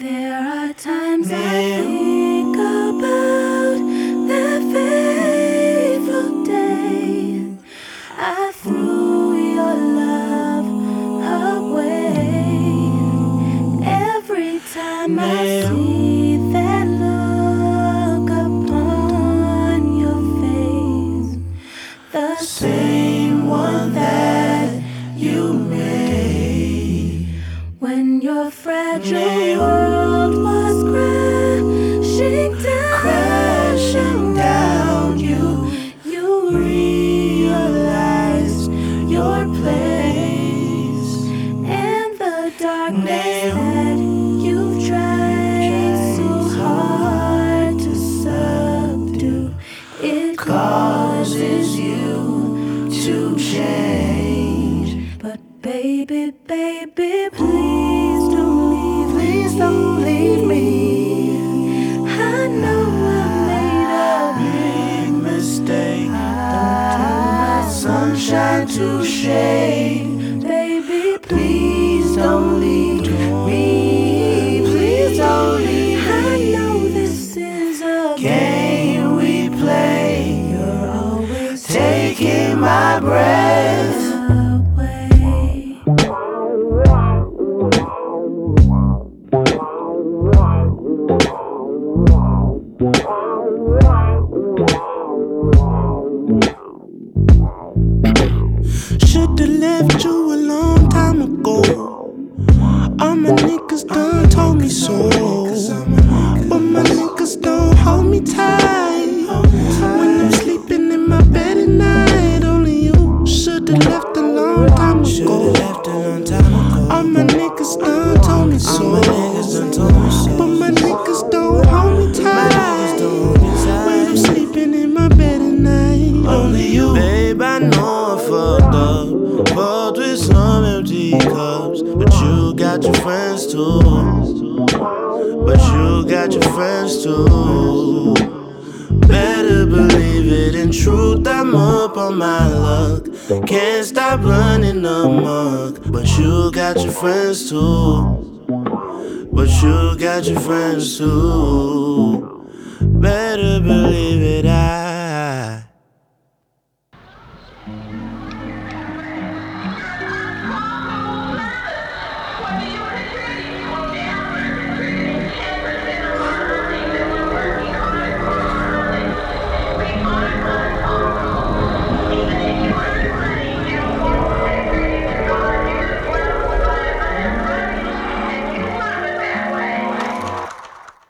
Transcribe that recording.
There are times I think about that fateful day I threw your love away. Every time I see that look upon your face, the same one that you made when your fragile world was crashing down. Crashing down, you you realized your place and the darkness that you've tried so hard to subdue. It causes you to change. Baby, baby, please don't leave. Please don't leave me. I know I made a big mistake. Don't turn my sunshine to shade. Baby, please don't leave me. Please don't leave me. I know this is a game we play. You're always taking my breath Should've left you a long time ago. All my niggas done told me so. But my niggas don't hold me tight. When I'm sleeping in my bed at night, only you should've left a long time ago. All my niggas done told me so. Night, only you. Babe, I know I fucked up. Fucked with some empty cups. But you got your friends too. But you got your friends too. Better believe it. In truth, I'm up on my luck. Can't stop running amok. But you got your friends too. But you got your friends too. Better believe it.